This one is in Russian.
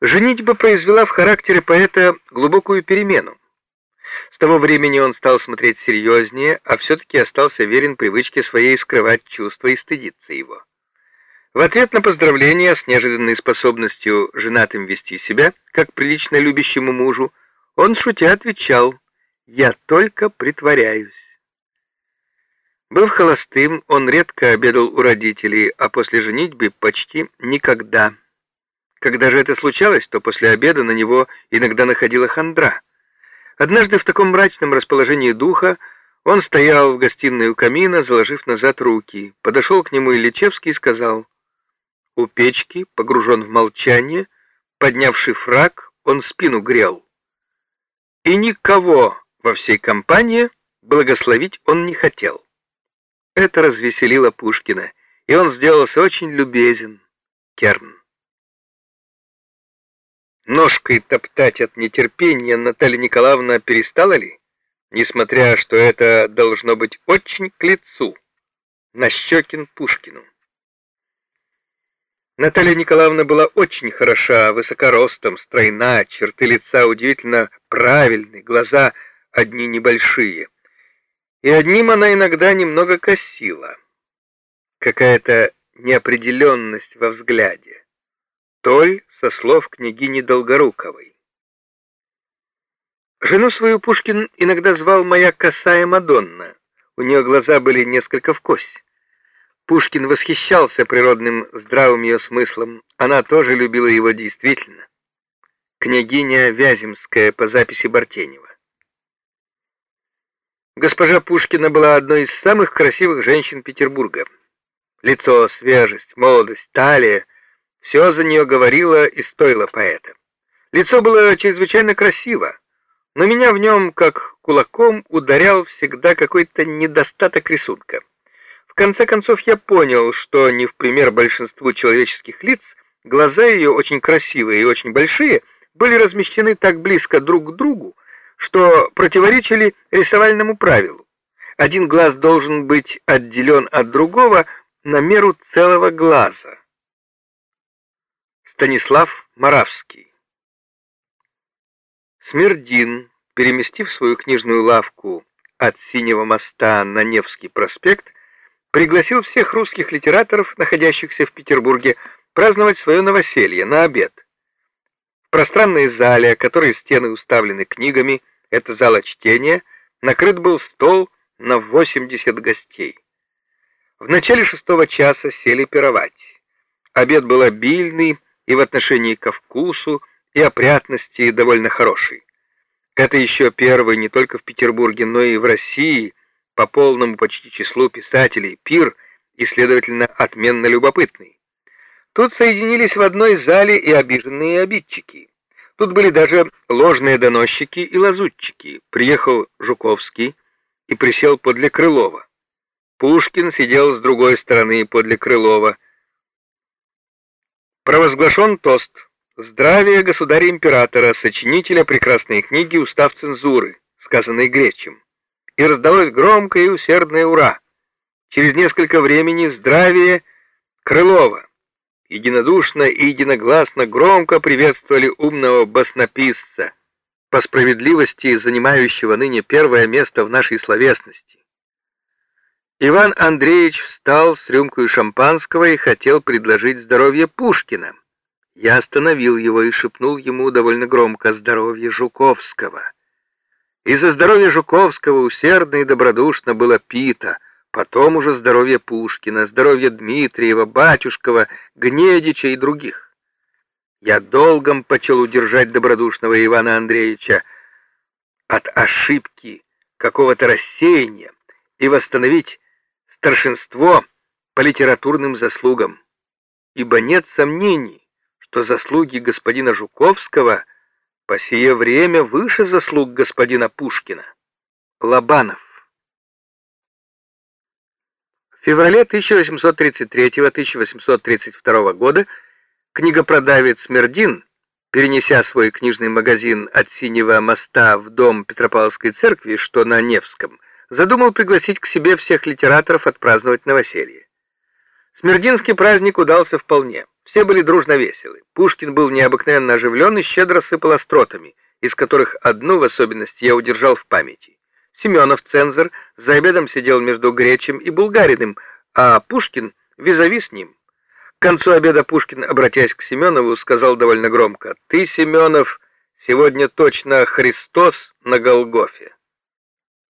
Женитьба произвела в характере поэта глубокую перемену. С того времени он стал смотреть серьезнее, а все-таки остался верен привычке своей скрывать чувства и стыдиться его. В ответ на поздравления с неожиданной способностью женатым вести себя, как прилично любящему мужу, он, шутя, отвечал «Я только притворяюсь». Был холостым, он редко обедал у родителей, а после женитьбы почти никогда. Когда же это случалось, то после обеда на него иногда находила хандра. Однажды в таком мрачном расположении духа он стоял в гостиной у камина, заложив назад руки. Подошел к нему Ильичевский и сказал, у печки, погружен в молчание, поднявший фраг, он спину грел. И никого во всей компании благословить он не хотел. Это развеселило Пушкина, и он сделался очень любезен, Керн. Ножкой топтать от нетерпения Наталья Николаевна перестала ли, несмотря что это должно быть очень к лицу, Нащекин Пушкину. Наталья Николаевна была очень хороша, высокоростом, стройна, черты лица удивительно правильные, глаза одни небольшие и одним она иногда немного косила. Какая-то неопределенность во взгляде. Толь со слов княгини Долгоруковой. Жену свою Пушкин иногда звал «моя косая Мадонна». У нее глаза были несколько в кость. Пушкин восхищался природным здравым ее смыслом. Она тоже любила его действительно. Княгиня Вяземская по записи Бартенева. Госпожа Пушкина была одной из самых красивых женщин Петербурга. Лицо, свежесть, молодость, талия — все за нее говорило и стоило поэта. Лицо было чрезвычайно красиво, но меня в нем, как кулаком, ударял всегда какой-то недостаток рисунка. В конце концов я понял, что не в пример большинству человеческих лиц, глаза ее очень красивые и очень большие, были размещены так близко друг к другу, что противоречили рисовальному правилу. Один глаз должен быть отделен от другого на меру целого глаза. Станислав Моравский Смердин, переместив свою книжную лавку от Синего моста на Невский проспект, пригласил всех русских литераторов, находящихся в Петербурге, праздновать свое новоселье на обед. В пространной зале, которой стены уставлены книгами, это зала чтения, накрыт был стол на 80 гостей. В начале шестого часа сели пировать. Обед был обильный и в отношении ко вкусу, и опрятности довольно хороший. Это еще первый не только в Петербурге, но и в России по полному почти числу писателей пир и, следовательно, отменно любопытный. Тут соединились в одной зале и обиженные обидчики. Тут были даже ложные доносчики и лазутчики. Приехал Жуковский и присел подле Крылова. Пушкин сидел с другой стороны подле Крылова. Провозглашен тост «Здравие государя-императора, сочинителя прекрасной книги «Устав цензуры», сказанной Гречем». И раздалось громкое и усердное «Ура!». Через несколько времени «Здравие Крылова» единодушно и единогласно громко приветствовали умного баснописца, по справедливости занимающего ныне первое место в нашей словесности. Иван Андреевич встал с рюмкой шампанского и хотел предложить здоровье Пушкина. Я остановил его и шепнул ему довольно громко «Здоровье Жуковского». И за здоровье Жуковского усердно и добродушно было пито, Потом уже здоровье Пушкина, здоровье Дмитриева, Батюшкова, Гнедича и других. Я долгом почел удержать добродушного Ивана Андреевича от ошибки какого-то рассеяния и восстановить старшинство по литературным заслугам. Ибо нет сомнений, что заслуги господина Жуковского по сие время выше заслуг господина Пушкина. Лобанов феврале 1833-1832 года книгопродавец Мердин, перенеся свой книжный магазин от Синего моста в дом Петропавловской церкви, что на Невском, задумал пригласить к себе всех литераторов отпраздновать новоселье. Смердинский праздник удался вполне. Все были дружно веселы. Пушкин был необыкновенно оживлен и щедро сыпал остротами, из которых одну в особенности я удержал в памяти. Семенов, цензор, за обедом сидел между Гречем и Булгариным, а Пушкин визави с ним. К концу обеда Пушкин, обратясь к Семенову, сказал довольно громко, «Ты, Семенов, сегодня точно Христос на Голгофе».